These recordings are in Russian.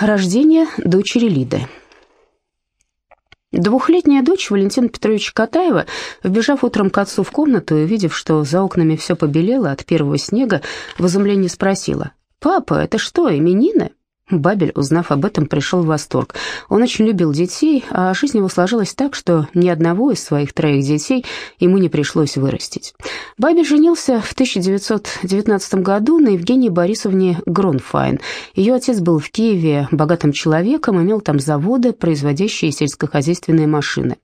Рождение дочери Лиды. Двухлетняя дочь Валентина Петровича Катаева, вбежав утром к отцу в комнату и увидев, что за окнами все побелело от первого снега, в изумлении спросила, «Папа, это что, именины?» Бабель, узнав об этом, пришел в восторг. Он очень любил детей, а жизнь его сложилась так, что ни одного из своих троих детей ему не пришлось вырастить. Бабель женился в 1919 году на Евгении Борисовне Гронфайн. Ее отец был в Киеве богатым человеком, имел там заводы, производящие сельскохозяйственные машины.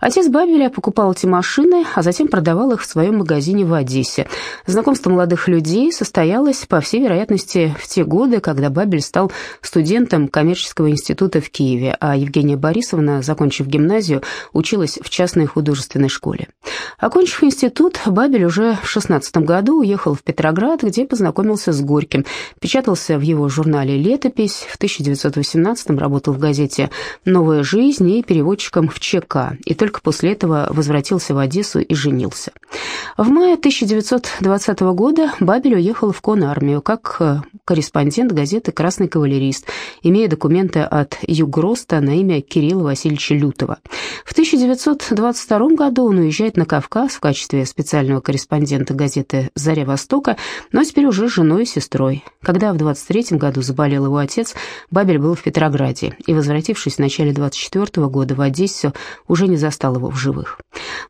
Отец Бабеля покупал эти машины, а затем продавал их в своем магазине в Одессе. Знакомство молодых людей состоялось, по всей вероятности, в те годы, когда Бабель стал студентом коммерческого института в Киеве, а Евгения Борисовна, закончив гимназию, училась в частной художественной школе. Окончив институт, Бабель уже в 16 году уехал в Петроград, где познакомился с Горьким, печатался в его журнале «Летопись», в 1918 работал в газете «Новая жизнь» и переводчиком в ЧК, и только после этого возвратился в Одессу и женился. В мае 1920 года Бабель уехал в конармию как э, корреспондент газеты «Красный кавалер» кавалерист, имея документы от Югроста на имя Кирилла Васильевича Лютова. В 1922 году он уезжает на Кавказ в качестве специального корреспондента газеты «Заря Востока», но теперь уже с женой и сестрой. Когда в 23 году заболел его отец, Бабель был в Петрограде и, возвратившись в начале 24 года в Одессу, уже не застал его в живых.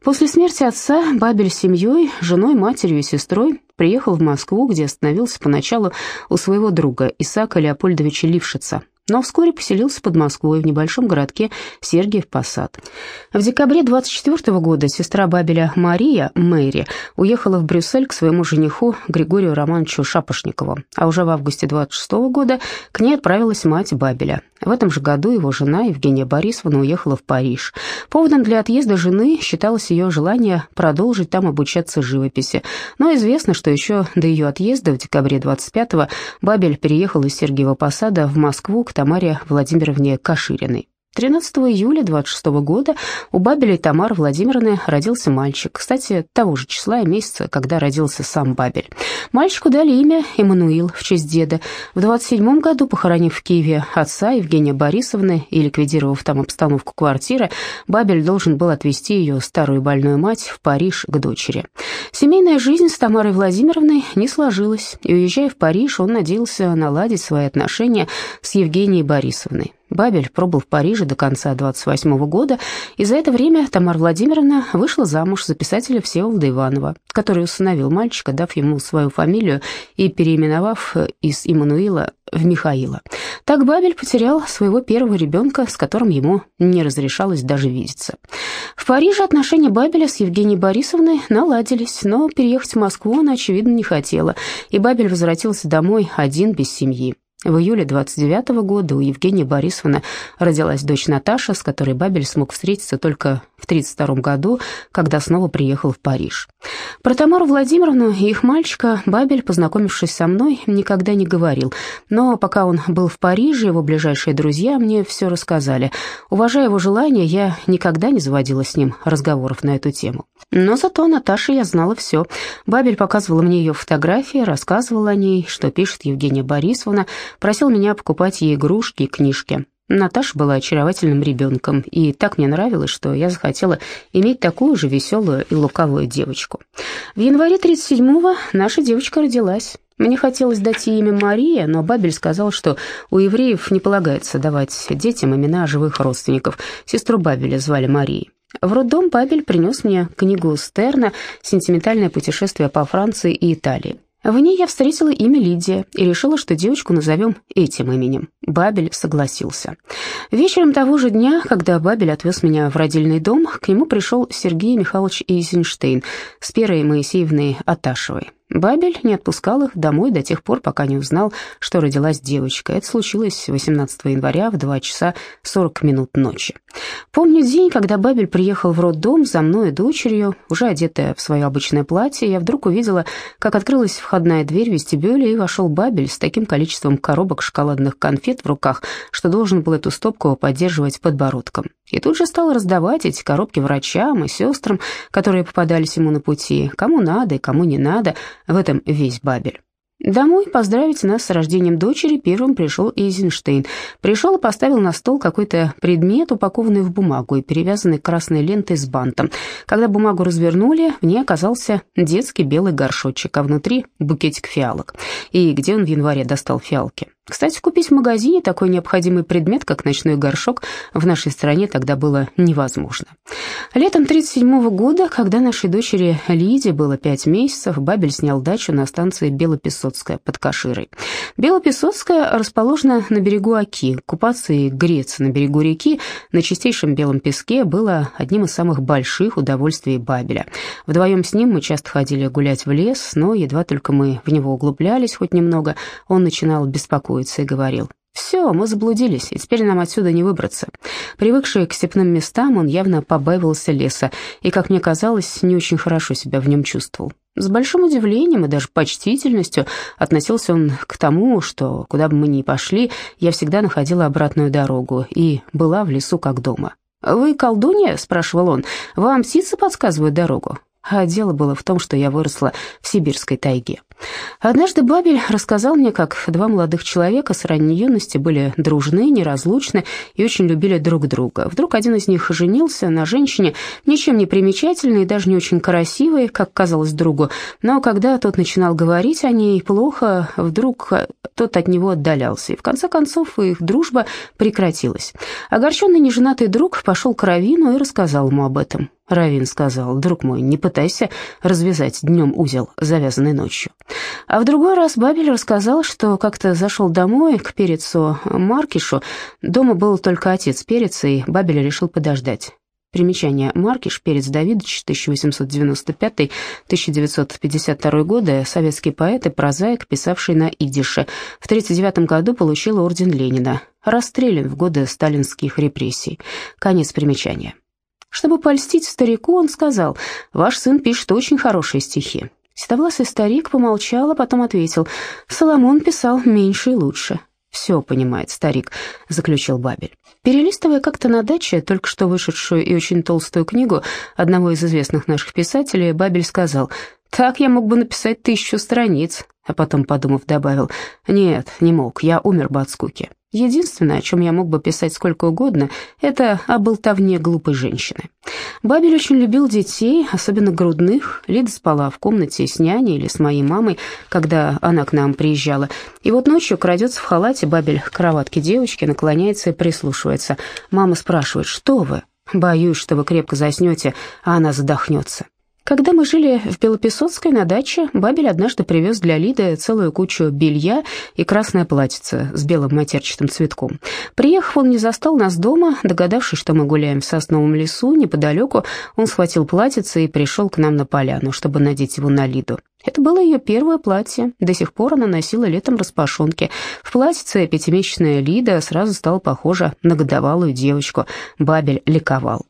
После смерти отца Бабель семьей, женой, матерью и сестрой приехал в Москву, где остановился поначалу у своего друга Исаака Леопольдовича Лившица, но вскоре поселился под Москвой в небольшом городке Сергиев Посад. В декабре 24 года сестра Бабеля Мария, Мэри, уехала в Брюссель к своему жениху Григорию Романовичу Шапошникову, а уже в августе 26 года к ней отправилась мать Бабеля. В этом же году его жена Евгения Борисовна уехала в Париж. Поводом для отъезда жены считалось ее желание продолжить там обучаться живописи, но известно, что еще до ее отъезда в декабре 25-го Бабель переехал из Сергиева Посада в Москву к Тамаре Владимировне Кашириной. 13 июля 26 года у Бабеля Тамары Владимировны родился мальчик, кстати, того же числа и месяца, когда родился сам Бабель. Мальчику дали имя Эммануил в честь деда. В 27 году, похоронив в Киеве отца Евгения Борисовны и ликвидировав там обстановку квартиры, Бабель должен был отвезти ее старую больную мать в Париж к дочери. Семейная жизнь с Тамарой Владимировной не сложилась, и, уезжая в Париж, он надеялся наладить свои отношения с Евгенией Борисовной. Бабель пробыл в Париже до конца 28 -го года, и за это время Тамара Владимировна вышла замуж за писателя Всеволода Иванова, который усыновил мальчика, дав ему свою фамилию и переименовав из Иммануила в Михаила. Так Бабель потерял своего первого ребенка, с которым ему не разрешалось даже видеться. В Париже отношения Бабеля с Евгенией Борисовной наладились, но переехать в Москву она, очевидно, не хотела, и Бабель возвратился домой один без семьи. В июле 29 года у Евгении Борисовны родилась дочь Наташа, с которой Бабель смог встретиться только в 32 году, когда снова приехал в Париж. Про Тамару Владимировну и их мальчика Бабель, познакомившись со мной, никогда не говорил. Но пока он был в Париже, его ближайшие друзья мне все рассказали. Уважая его желание, я никогда не заводила с ним разговоров на эту тему. Но зато Наташе я знала все. Бабель показывала мне ее фотографии, рассказывала о ней, что пишет Евгения Борисовна, просил меня покупать ей игрушки и книжки. Наташа была очаровательным ребенком, и так мне нравилось, что я захотела иметь такую же веселую и лукавую девочку. В январе 37-го наша девочка родилась. Мне хотелось дать ей имя Мария, но Бабель сказал, что у евреев не полагается давать детям имена живых родственников. Сестру Бабеля звали Марией. В роддом Бабель принес мне книгу Стерна «Сентиментальное путешествие по Франции и Италии». В ней я встретила имя Лидия и решила, что девочку назовем этим именем. Бабель согласился. Вечером того же дня, когда Бабель отвез меня в родильный дом, к нему пришел Сергей Михайлович Эйзенштейн с Перой Моисеевной Аташевой. Бабель не отпускал их домой до тех пор, пока не узнал, что родилась девочка. Это случилось 18 января в 2 часа 40 минут ночи. Помню день, когда Бабель приехал в роддом за мной и дочерью, уже одетая в свое обычное платье, я вдруг увидела, как открылась входная дверь в вестибюле, и вошел Бабель с таким количеством коробок шоколадных конфет в руках, что должен был эту стопку поддерживать подбородком. И тут же стал раздавать эти коробки врачам и сестрам, которые попадались ему на пути, кому надо и кому не надо, в этом весь Бабель. Домой поздравить нас с рождением дочери первым пришел Эйзенштейн. Пришел и поставил на стол какой-то предмет, упакованный в бумагу и перевязанный красной лентой с бантом. Когда бумагу развернули, в ней оказался детский белый горшочек, а внутри букетик фиалок. И где он в январе достал фиалки? Кстати, купить в магазине такой необходимый предмет, как ночной горшок, в нашей стране тогда было невозможно. Летом 1937 года, когда нашей дочери Лиде было пять месяцев, Бабель снял дачу на станции Белопесоцкая под Каширой. Белопесоцкая расположена на берегу Оки. Купаться и греться на берегу реки на чистейшем белом песке было одним из самых больших удовольствий Бабеля. Вдвоем с ним мы часто ходили гулять в лес, но едва только мы в него углублялись хоть немного, он начинал беспокоиться беспокоиться и говорил, «Все, мы заблудились, и теперь нам отсюда не выбраться». Привыкший к степным местам, он явно побаивался леса и, как мне казалось, не очень хорошо себя в нем чувствовал. С большим удивлением и даже почтительностью относился он к тому, что, куда бы мы ни пошли, я всегда находила обратную дорогу и была в лесу как дома. «Вы колдунья?» — спрашивал он. «Вам птицы подсказывают дорогу?» А дело было в том, что я выросла в сибирской тайге. Однажды Бабель рассказал мне, как два молодых человека с ранней юности были дружны, неразлучны и очень любили друг друга. Вдруг один из них женился на женщине, ничем не примечательной и даже не очень красивой, как казалось другу, но когда тот начинал говорить о ней плохо, вдруг тот от него отдалялся, и в конце концов их дружба прекратилась. Огорченный неженатый друг пошел к Равину и рассказал ему об этом. Равин сказал, «Друг мой, не пытайся развязать днем узел, завязанный ночью». А в другой раз Бабель рассказал, что как-то зашел домой к перецу Маркишу. Дома был только отец переца, и Бабель решил подождать. Примечание. Маркиш, перец Давидович, 1895-1952 годы, советский поэт и прозаик, писавший на идише. В 1939 году получил орден Ленина. Расстрелян в годы сталинских репрессий. Конец примечания. Чтобы польстить старику, он сказал, «Ваш сын пишет очень хорошие стихи». Седовласый старик помолчал, а потом ответил, «Соломон писал меньше и лучше». «Все понимает старик», — заключил Бабель. Перелистывая как-то на даче только что вышедшую и очень толстую книгу одного из известных наших писателей, Бабель сказал, «Так я мог бы написать тысячу страниц», а потом, подумав, добавил, «Нет, не мог, я умер бы от скуки». Единственное, о чем я мог бы писать сколько угодно, это о болтовне глупой женщины. Бабель очень любил детей, особенно грудных. Лида спала в комнате с няней или с моей мамой, когда она к нам приезжала. И вот ночью крадется в халате Бабель к кроватке девочки, наклоняется и прислушивается. Мама спрашивает, что вы? Боюсь, что вы крепко заснете, а она задохнется. Когда мы жили в Белопесоцкой на даче, Бабель однажды привез для Лиды целую кучу белья и красное платьице с белым матерчатым цветком. Приехав, он не застал нас дома, догадавшись, что мы гуляем в сосновом лесу неподалеку, он схватил платьице и пришел к нам на поляну, чтобы надеть его на Лиду. Это было ее первое платье. До сих пор она носила летом распашонки. В платьице пятимесячная Лида сразу стала похожа на годовалую девочку. Бабель ликовал.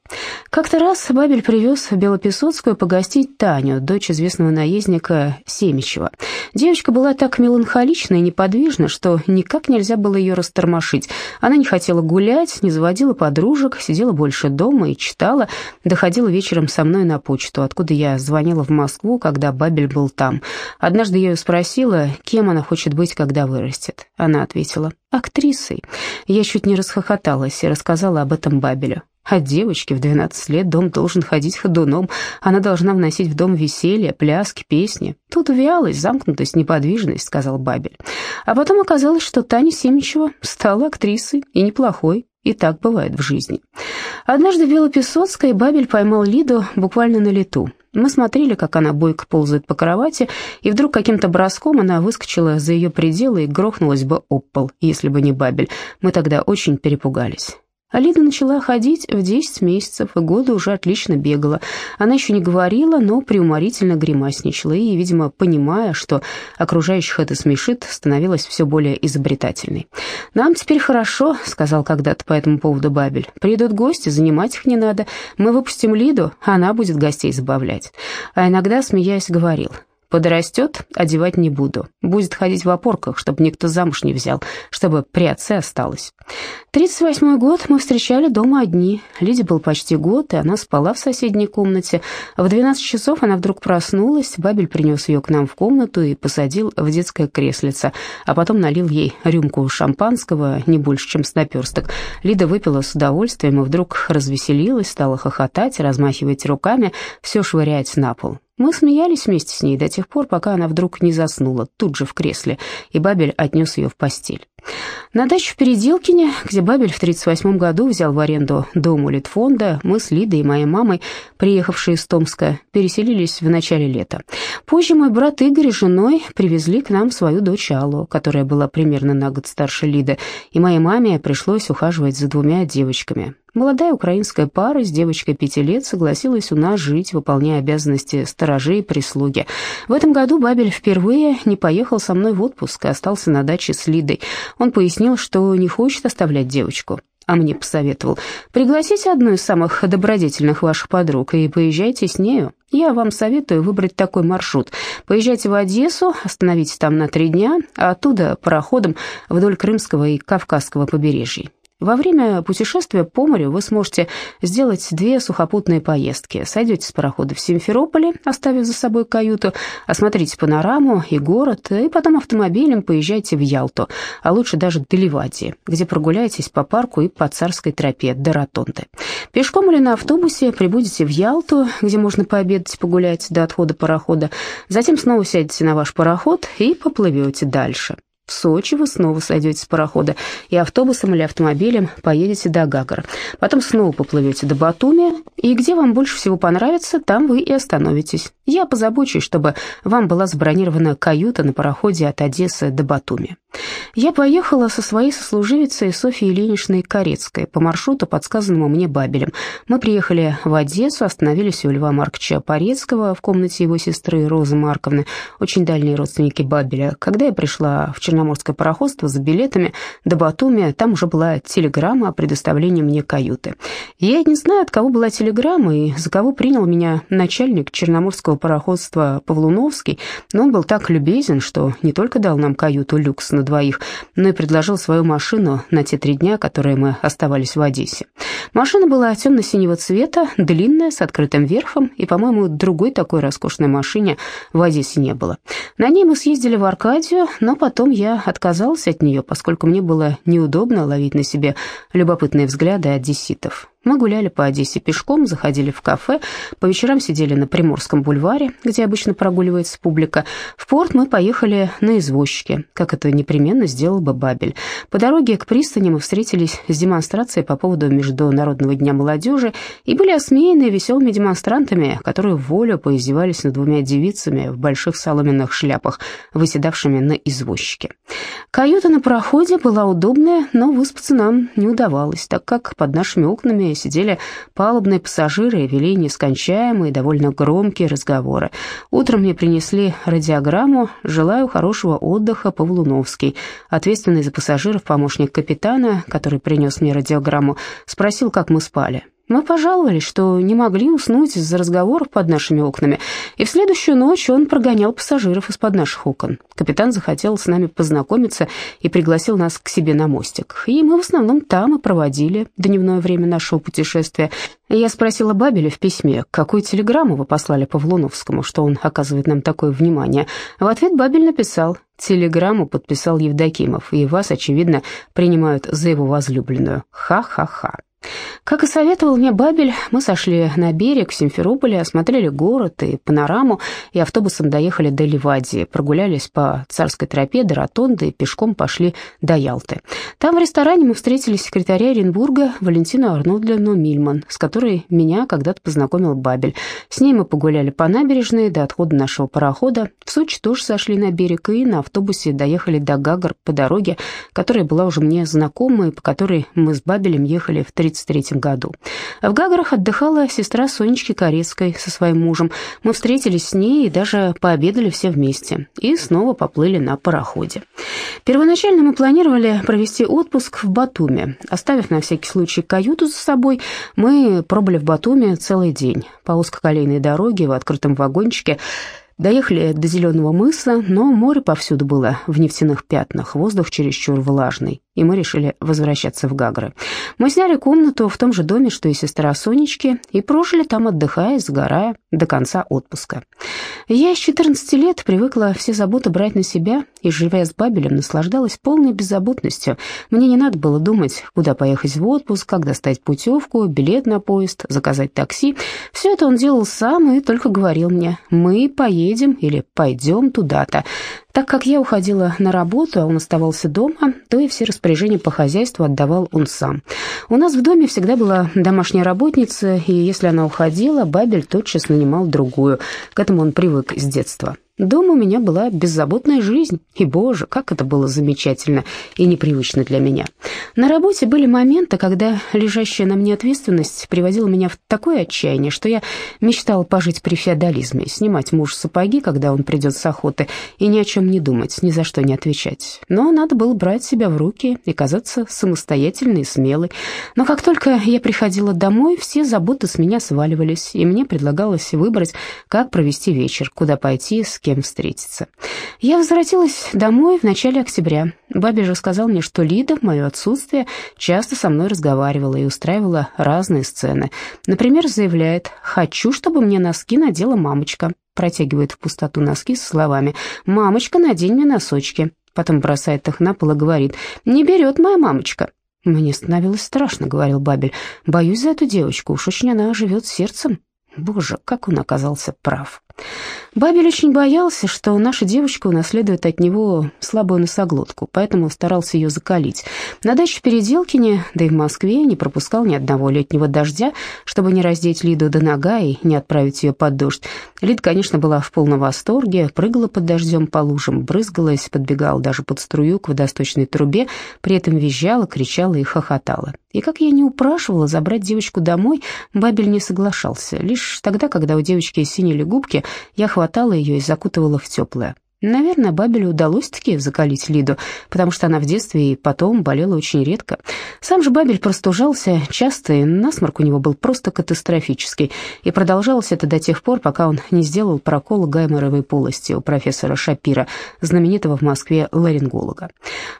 Как-то раз Бабель привез в Белопесоцкую погостить Таню, дочь известного наездника Семичева. Девочка была так меланхолична и неподвижна, что никак нельзя было ее растормошить. Она не хотела гулять, не заводила подружек, сидела больше дома и читала. Доходила вечером со мной на почту, откуда я звонила в Москву, когда Бабель был там. Однажды я ее спросила, кем она хочет быть, когда вырастет. Она ответила, актрисой. Я чуть не расхохоталась и рассказала об этом Бабелю. От девочки в 12 лет дом должен ходить ходуном. Она должна вносить в дом веселье, пляски, песни. Тут вялость, замкнутость, неподвижность, сказал Бабель. А потом оказалось, что Таня Семичева стала актрисой, и неплохой. И так бывает в жизни. Однажды в Белопесоцкой Бабель поймал Лиду буквально на лету. Мы смотрели, как она бойко ползает по кровати, и вдруг каким-то броском она выскочила за ее пределы и грохнулась бы об пол, если бы не Бабель. Мы тогда очень перепугались. Алида начала ходить в 10 месяцев, и года уже отлично бегала. Она еще не говорила, но преуморительно гримасничала, и, видимо, понимая, что окружающих это смешит, становилась все более изобретательной. «Нам теперь хорошо», — сказал когда-то по этому поводу Бабель. «Придут гости, занимать их не надо. Мы выпустим Лиду, она будет гостей забавлять». А иногда, смеясь, говорил, Подрастет, одевать не буду. Будет ходить в опорках, чтобы никто замуж не взял, чтобы при отце осталось. Тридцать восьмой год мы встречали дома одни. Лиде был почти год, и она спала в соседней комнате. В двенадцать часов она вдруг проснулась, Бабель принес ее к нам в комнату и посадил в детское креслице, а потом налил ей рюмку шампанского, не больше, чем с наперсток. Лида выпила с удовольствием и вдруг развеселилась, стала хохотать, размахивать руками, все швырять на пол. Мы смеялись вместе с ней до тех пор, пока она вдруг не заснула, тут же в кресле, и Бабель отнес ее в постель. На даче в Переделкине, где Бабель в 1938 году взял в аренду дом у Литфонда, мы с Лидой и моей мамой, приехавшие из Томска, переселились в начале лета. Позже мой брат Игорь и женой привезли к нам свою дочь Аллу, которая была примерно на год старше Лиды, и моей маме пришлось ухаживать за двумя девочками. Молодая украинская пара с девочкой пяти лет согласилась у нас жить, выполняя обязанности сторожей и прислуги. В этом году Бабель впервые не поехал со мной в отпуск и остался на даче с Лидой. Он пояснил, что не хочет оставлять девочку а мне посоветовал, пригласите одну из самых добродетельных ваших подруг и поезжайте с нею. Я вам советую выбрать такой маршрут. Поезжайте в Одессу, остановитесь там на три дня, а оттуда пароходом вдоль Крымского и Кавказского побережья. Во время путешествия по морю вы сможете сделать две сухопутные поездки. Сойдете с парохода в Симферополе, оставив за собой каюту, осмотрите панораму и город, и потом автомобилем поезжайте в Ялту, а лучше даже до Ливадии, где прогуляетесь по парку и по царской тропе до Ротонды. Пешком или на автобусе прибудете в Ялту, где можно пообедать, погулять до отхода парохода, затем снова сядете на ваш пароход и поплывете дальше. В Сочи вы снова сойдете с парохода и автобусом или автомобилем поедете до Гагара. Потом снова поплывете до Батуми, и где вам больше всего понравится, там вы и остановитесь. Я позабочусь, чтобы вам была забронирована каюта на пароходе от Одессы до Батуми. Я поехала со своей сослуживицей Софьей Ильиничной Корецкой по маршруту, подсказанному мне Бабелем. Мы приехали в Одессу, остановились у Льва Марковича Порецкого в комнате его сестры Розы Марковны, очень дальние родственники Бабеля. Когда я пришла в Черноморское пароходство за билетами до Батуми, там уже была телеграмма о предоставлении мне каюты. Я не знаю, от кого была телеграмма и за кого принял меня начальник Черноморского пароходства Павлуновский, но он был так любезен, что не только дал нам каюту люкс на двоих, но и предложил свою машину на те три дня, которые мы оставались в Одессе. Машина была темно-синего цвета, длинная, с открытым верхом, и, по-моему, другой такой роскошной машине в Одессе не было. На ней мы съездили в Аркадию, но потом я отказалась от нее, поскольку мне было неудобно ловить на себе любопытные взгляды одесситов. Мы гуляли по Одессе пешком, заходили в кафе, по вечерам сидели на Приморском бульваре, где обычно прогуливается публика. В порт мы поехали на извозчике, как это непременно сделал бы Бабель. По дороге к пристани мы встретились с демонстрацией по поводу Международного дня молодежи и были осмеяны веселыми демонстрантами, которые в волю поиздевались над двумя девицами в больших соломенных шляпах, выседавшими на извозчике. Каюта на пароходе была удобная, но выспаться нам не удавалось, так как под нашими окнами сидели палубные пассажиры и вели нескончаемые, довольно громкие разговоры. Утром мне принесли радиограмму «Желаю хорошего отдыха, Павлуновский». Ответственный за пассажиров помощник капитана, который принес мне радиограмму, спросил, как мы спали. Мы пожаловались, что не могли уснуть из-за разговоров под нашими окнами, и в следующую ночь он прогонял пассажиров из-под наших окон. Капитан захотел с нами познакомиться и пригласил нас к себе на мостик, и мы в основном там и проводили дневное время нашего путешествия. Я спросила Бабеля в письме, какую телеграмму вы послали Павлуновскому, что он оказывает нам такое внимание. В ответ Бабель написал, телеграмму подписал Евдокимов, и вас, очевидно, принимают за его возлюбленную. Ха-ха-ха. Как и советовал мне Бабель, мы сошли на берег в Симферополе, осмотрели город и панораму, и автобусом доехали до Ливадии, прогулялись по царской тропе до Ротонды и пешком пошли до Ялты. Там в ресторане мы встретили секретаря Оренбурга Валентину Арнольдовну Мильман, с которой меня когда-то познакомил Бабель. С ней мы погуляли по набережной до отхода нашего парохода. В Сочи тоже сошли на берег и на автобусе доехали до Гагар по дороге, которая была уже мне знакома и по которой мы с Бабелем ехали в 1933 году. В Гагарах отдыхала сестра Сонечки Корецкой со своим мужем. Мы встретились с ней и даже пообедали все вместе. И снова поплыли на пароходе. Первоначально мы планировали провести отпуск в Батуми. Оставив на всякий случай каюту за собой, мы пробыли в Батуми целый день. По узкоколейной дороге в открытом вагончике Доехали до Зеленого мыса, но море повсюду было в нефтяных пятнах, воздух чересчур влажный, и мы решили возвращаться в Гагры. Мы сняли комнату в том же доме, что и сестра Сонечки, и прожили там, отдыхая, загорая, до конца отпуска. Я с 14 лет привыкла все заботы брать на себя, и, живя с Бабелем, наслаждалась полной беззаботностью. Мне не надо было думать, куда поехать в отпуск, как достать путевку, билет на поезд, заказать такси. Все это он делал сам и только говорил мне «мы поедем» или «пойдем туда-то». Так как я уходила на работу, а он оставался дома, то и все распоряжения по хозяйству отдавал он сам. У нас в доме всегда была домашняя работница, и если она уходила, Бабель тотчас нанимал другую. К этому он привык с детства. Дома у меня была беззаботная жизнь, и, боже, как это было замечательно и непривычно для меня. На работе были моменты, когда лежащая на мне ответственность приводила меня в такое отчаяние, что я мечтала пожить при феодализме, снимать муж сапоги, когда он придет с охоты, и ни о чем не думать, ни за что не отвечать. Но надо было брать себя в руки и казаться самостоятельной и смелой. Но как только я приходила домой, все заботы с меня сваливались, и мне предлагалось выбрать, как провести вечер, куда пойти, с кем встретиться. Я возвратилась домой в начале октября. Бабе же сказал мне, что Лида в мое отсутствие часто со мной разговаривала и устраивала разные сцены. Например, заявляет «Хочу, чтобы мне носки надела мамочка». Протягивает в пустоту носки со словами «Мамочка, надень мне носочки». Потом бросает их на пол и говорит «Не берет моя мамочка». «Мне становилось страшно», — говорил Бабель. «Боюсь за эту девочку, уж очень она живет сердцем». Боже, как он оказался прав. Бабель очень боялся, что наша девочка унаследует от него слабую носоглотку, поэтому старался ее закалить. На даче в Переделкине, да и в Москве, не пропускал ни одного летнего дождя, чтобы не раздеть Лиду до нога и не отправить ее под дождь. Лида, конечно, была в полном восторге, прыгала под дождем по лужам, брызгалась, подбегала даже под струю к водосточной трубе, при этом визжала, кричала и хохотала. И как я не упрашивала забрать девочку домой, Бабель не соглашался. Лишь тогда, когда у девочки синели губки, я хватала ее и закутывала в теплое. Наверное, Бабелю удалось-таки закалить Лиду, потому что она в детстве и потом болела очень редко. Сам же Бабель простужался часто, и насморк у него был просто катастрофический. И продолжалось это до тех пор, пока он не сделал прокол гайморовой полости у профессора Шапира, знаменитого в Москве ларинголога.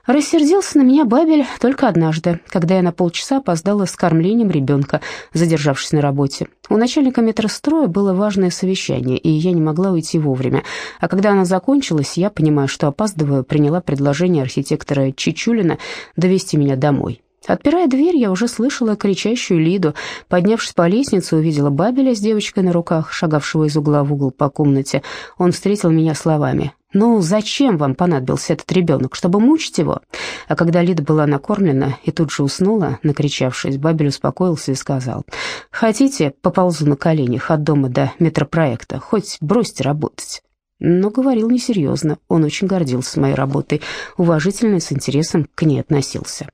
Рассердился на меня Бабель только однажды, когда я на полчаса опоздала с кормлением ребенка, задержавшись на работе. У начальника метростроя было важное совещание, и я не могла уйти вовремя. А когда оно закончилось, я, понимая, что опаздываю, приняла предложение архитектора Чичулина довести меня домой. Отпирая дверь, я уже слышала кричащую Лиду. Поднявшись по лестнице, увидела Бабеля с девочкой на руках, шагавшего из угла в угол по комнате. Он встретил меня словами. «Ну, зачем вам понадобился этот ребенок? Чтобы мучить его?» А когда Лида была накормлена и тут же уснула, накричавшись, Бабель успокоился и сказал, «Хотите, поползу на коленях от дома до метропроекта, хоть бросьте работать». Но говорил несерьезно, он очень гордился моей работой, уважительно и с интересом к ней относился.